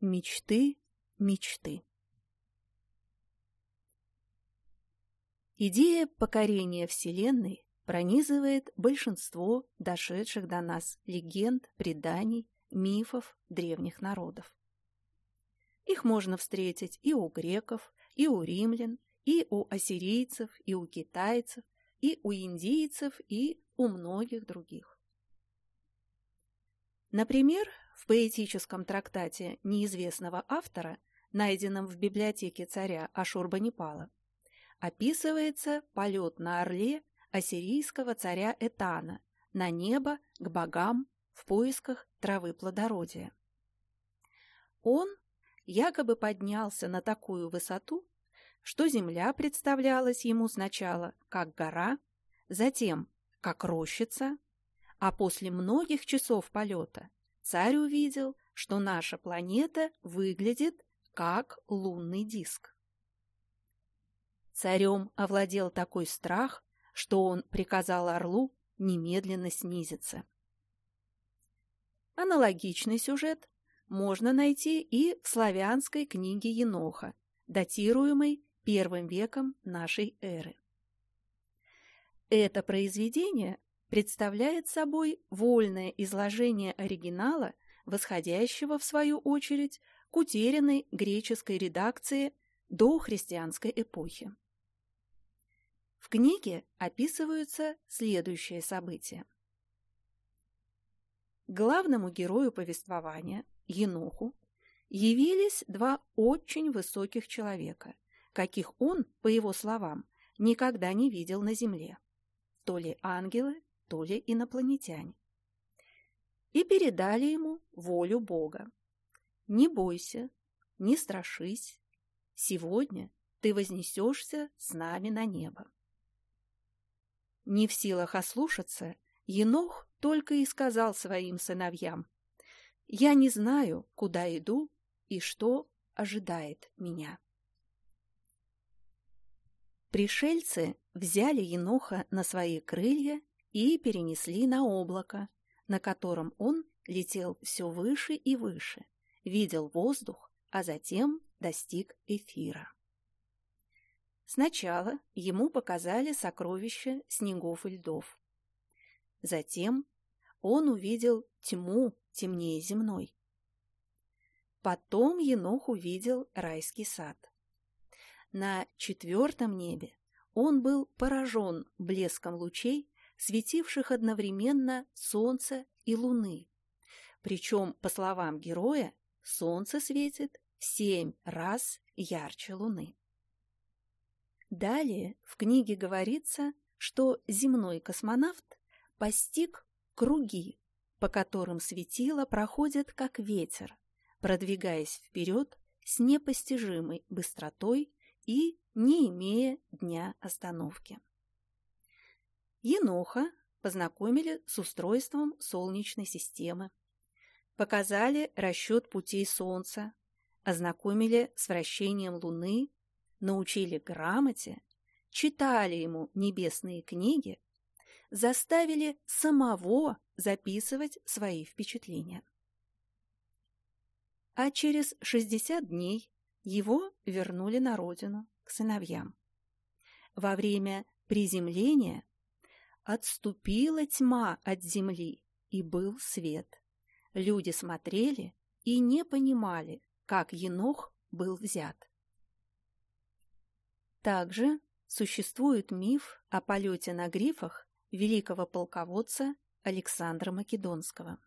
Мечты, мечты. Идея покорения Вселенной пронизывает большинство дошедших до нас легенд, преданий, мифов древних народов. Их можно встретить и у греков, и у римлян, и у ассирийцев, и у китайцев, и у индийцев, и у многих других. Например, в поэтическом трактате неизвестного автора, найденном в библиотеке царя Ашурбанипала, описывается полет на орле ассирийского царя Этана на небо к богам в поисках травы плодородия. Он якобы поднялся на такую высоту, что земля представлялась ему сначала как гора, затем как рощица, а после многих часов полета царь увидел, что наша планета выглядит как лунный диск. Царем овладел такой страх, что он приказал орлу немедленно снизиться. Аналогичный сюжет можно найти и в славянской книге Еноха, датируемой первым веком нашей эры. Это произведение представляет собой вольное изложение оригинала, восходящего, в свою очередь, к утерянной греческой редакции до христианской эпохи. В книге описываются следующие события. Главному герою повествования, Еноху, явились два очень высоких человека, каких он, по его словам, никогда не видел на земле. То ли ангелы, то ли инопланетяне. И передали ему волю Бога. «Не бойся, не страшись. Сегодня ты вознесешься с нами на небо». Не в силах ослушаться, Енох только и сказал своим сыновьям, «Я не знаю, куда иду и что ожидает меня». Пришельцы взяли Еноха на свои крылья и перенесли на облако, на котором он летел все выше и выше, видел воздух, а затем достиг эфира. Сначала ему показали сокровища снегов и льдов. Затем он увидел тьму темнее земной. Потом Енох увидел райский сад. На четвертом небе он был поражен блеском лучей, светивших одновременно солнце и луны. Причем, по словам героя, солнце светит семь раз ярче луны. Далее в книге говорится, что земной космонавт постиг круги, по которым светило проходит как ветер, продвигаясь вперед с непостижимой быстротой и не имея дня остановки. Еноха познакомили с устройством Солнечной системы, показали расчет путей Солнца, ознакомили с вращением Луны научили грамоте, читали ему небесные книги, заставили самого записывать свои впечатления. А через 60 дней его вернули на родину, к сыновьям. Во время приземления отступила тьма от земли, и был свет. Люди смотрели и не понимали, как Енох был взят. Также существует миф о полете на грифах великого полководца Александра Македонского.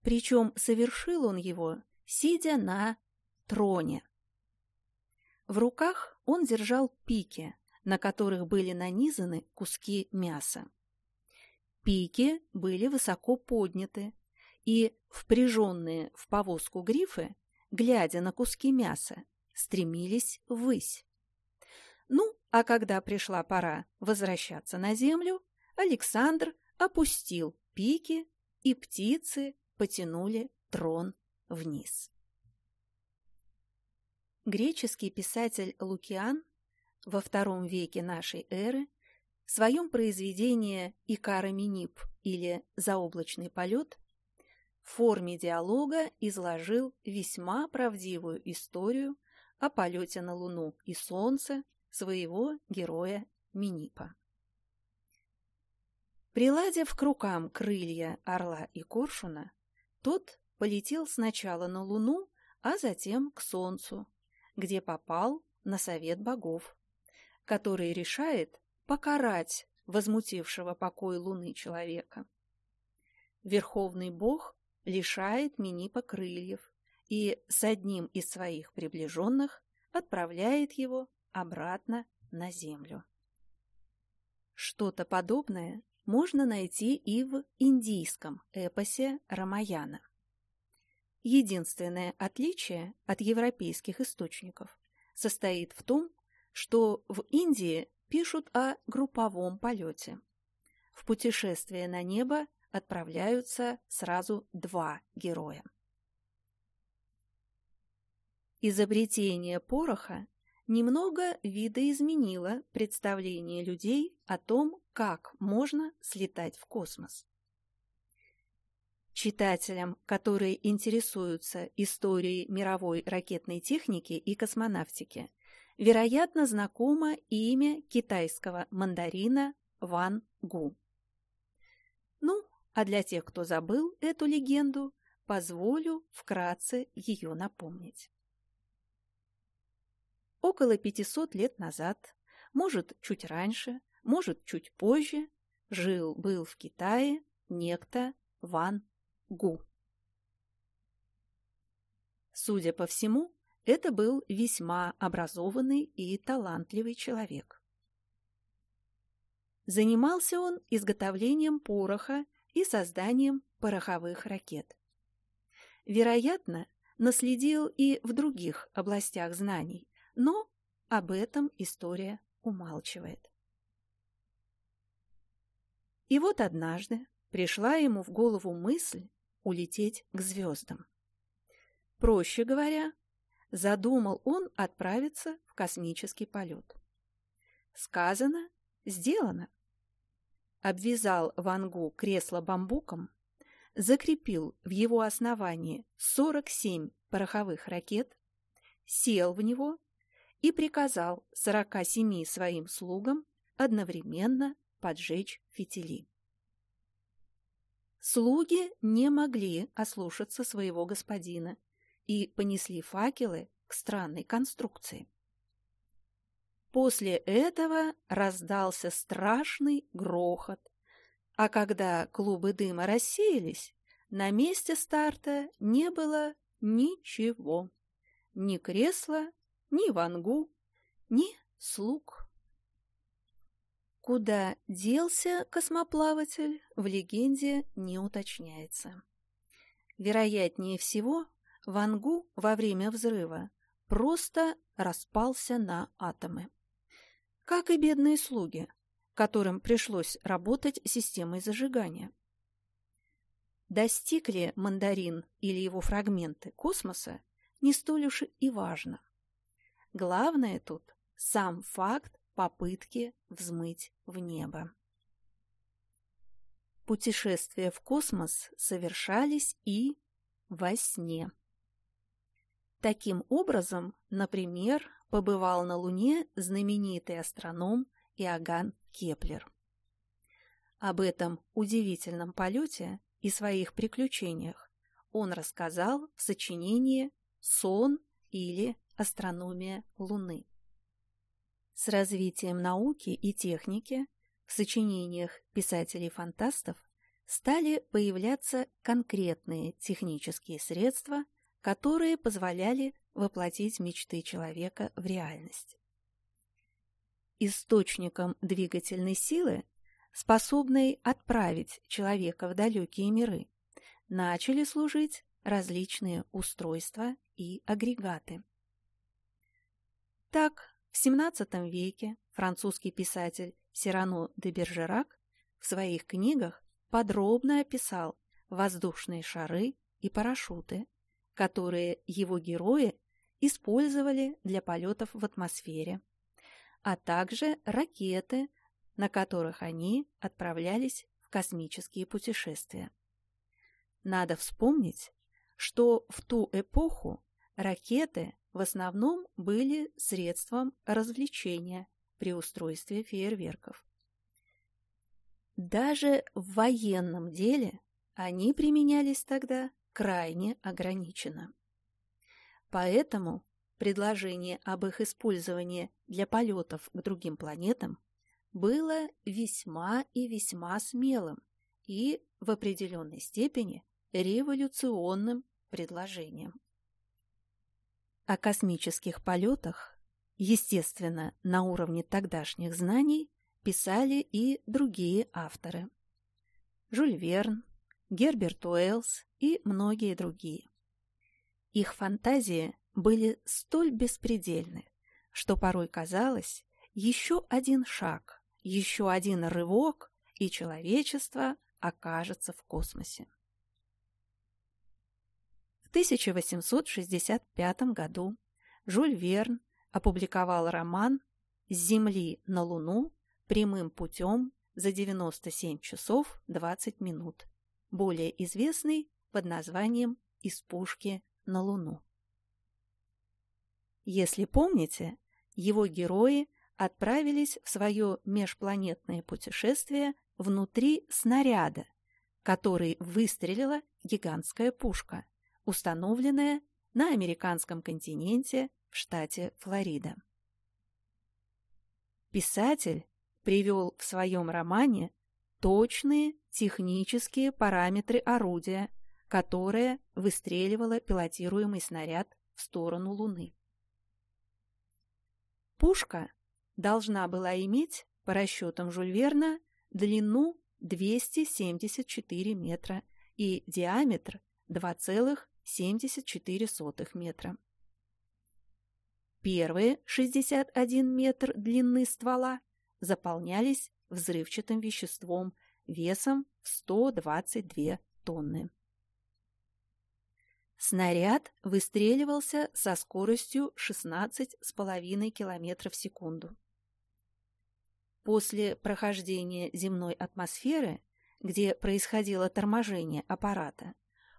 Причем совершил он его, сидя на троне. В руках он держал пики, на которых были нанизаны куски мяса. Пики были высоко подняты, и впряженные в повозку грифы, глядя на куски мяса, стремились ввысь. Ну, а когда пришла пора возвращаться на землю, Александр опустил пики, и птицы потянули трон вниз. Греческий писатель Лукиан во втором веке нашей эры в своем произведении «Икара Минип» или «Заоблачный полет» в форме диалога изложил весьма правдивую историю о полете на Луну и Солнце своего героя Минипа. Приладив к рукам крылья орла и коршуна, тот полетел сначала на Луну, а затем к Солнцу, где попал на совет богов, который решает покарать возмутившего покой Луны человека. Верховный бог лишает Минипа крыльев и с одним из своих приближенных отправляет его обратно на землю. Что-то подобное можно найти и в индийском эпосе Рамаяна. Единственное отличие от европейских источников состоит в том, что в Индии пишут о групповом полете. В путешествие на небо отправляются сразу два героя. Изобретение пороха немного видоизменило представление людей о том, как можно слетать в космос. Читателям, которые интересуются историей мировой ракетной техники и космонавтики, вероятно, знакомо имя китайского мандарина Ван Гу. Ну, а для тех, кто забыл эту легенду, позволю вкратце ее напомнить. Около 500 лет назад, может, чуть раньше, может, чуть позже, жил-был в Китае некто Ван Гу. Судя по всему, это был весьма образованный и талантливый человек. Занимался он изготовлением пороха и созданием пороховых ракет. Вероятно, наследил и в других областях знаний, но об этом история умалчивает. И вот однажды пришла ему в голову мысль улететь к звездам. Проще говоря, задумал он отправиться в космический полет. Сказано, сделано. Обвязал Вангу кресло бамбуком, закрепил в его основании 47 пороховых ракет, сел в него и приказал 47 своим слугам одновременно поджечь фитили. Слуги не могли ослушаться своего господина и понесли факелы к странной конструкции. После этого раздался страшный грохот, а когда клубы дыма рассеялись, на месте старта не было ничего. Ни кресла, ни вангу, ни слуг. Куда делся космоплаватель, в легенде не уточняется. Вероятнее всего, Вангу во время взрыва просто распался на атомы. Как и бедные слуги, которым пришлось работать системой зажигания. Достиг ли мандарин или его фрагменты космоса, не столь уж и важно. Главное тут сам факт попытки взмыть в небо. Путешествия в космос совершались и во сне. Таким образом, например, побывал на Луне знаменитый астроном Иоганн Кеплер. Об этом удивительном полете и своих приключениях он рассказал в сочинении «Сон» или «Астрономия Луны». С развитием науки и техники в сочинениях писателей-фантастов стали появляться конкретные технические средства которые позволяли воплотить мечты человека в реальность. Источником двигательной силы, способной отправить человека в далекие миры, начали служить различные устройства и агрегаты. Так, в XVII веке французский писатель Сирано де Бержерак в своих книгах подробно описал воздушные шары и парашюты, которые его герои использовали для полетов в атмосфере, а также ракеты, на которых они отправлялись в космические путешествия. Надо вспомнить, что в ту эпоху ракеты в основном были средством развлечения при устройстве фейерверков. Даже в военном деле они применялись тогда крайне ограниченно. Поэтому предложение об их использовании для полетов к другим планетам было весьма и весьма смелым и в определенной степени революционным предложением. О космических полетах, естественно, на уровне тогдашних знаний, писали и другие авторы. Жюль Верн, Герберт Уэллс и многие другие. Их фантазии были столь беспредельны, что порой казалось, еще один шаг, еще один рывок, и человечество окажется в космосе. В 1865 году Жюль Верн опубликовал роман «С Земли на Луну прямым путем за 97 часов 20 минут», более известный под названием «Из пушки на Луну». Если помните, его герои отправились в свое межпланетное путешествие внутри снаряда, который выстрелила гигантская пушка, установленная на американском континенте в штате Флорида. Писатель привел в своем романе точные технические параметры орудия, которое выстреливало пилотируемый снаряд в сторону Луны. Пушка должна была иметь, по расчетам Жюль Верна, длину 274 метра и диаметр 2,74 метра. Первые 61 метр длины ствола заполнялись взрывчатым веществом весом в 122 тонны. Снаряд выстреливался со скоростью 16,5 км в секунду. После прохождения земной атмосферы, где происходило торможение аппарата,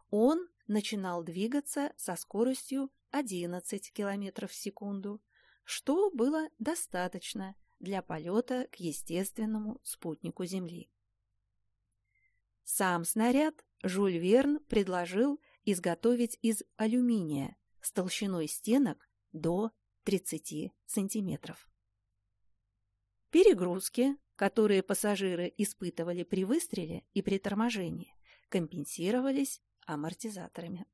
он начинал двигаться со скоростью 11 км в секунду, что было достаточно для полета к естественному спутнику Земли. Сам снаряд Жюль Верн предложил изготовить из алюминия с толщиной стенок до 30 сантиметров. Перегрузки, которые пассажиры испытывали при выстреле и при торможении, компенсировались амортизаторами.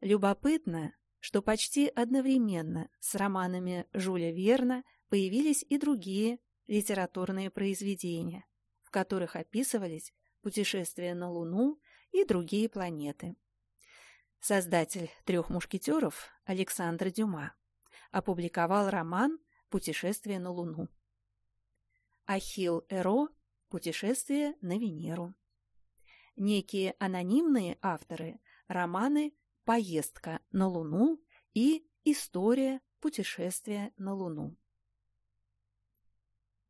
Любопытно, что почти одновременно с романами Жюля Верна появились и другие литературные произведения, в которых описывались путешествия на Луну и другие планеты. Создатель «Трех мушкетеров» Александр Дюма опубликовал роман «Путешествие на Луну». Ахилл Эро «Путешествие на Венеру». Некие анонимные авторы романы «Поездка на Луну» и «История путешествия на Луну».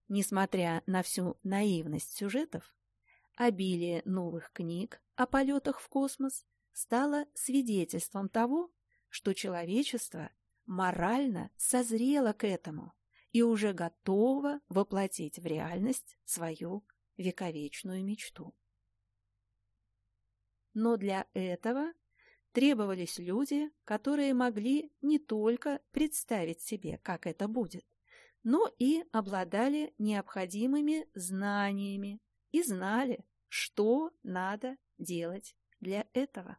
Несмотря на всю наивность сюжетов, обилие новых книг о полетах в космос стало свидетельством того, что человечество морально созрело к этому и уже готово воплотить в реальность свою вековечную мечту. Но для этого требовались люди, которые могли не только представить себе, как это будет, но и обладали необходимыми знаниями и знали, что надо делать для этого.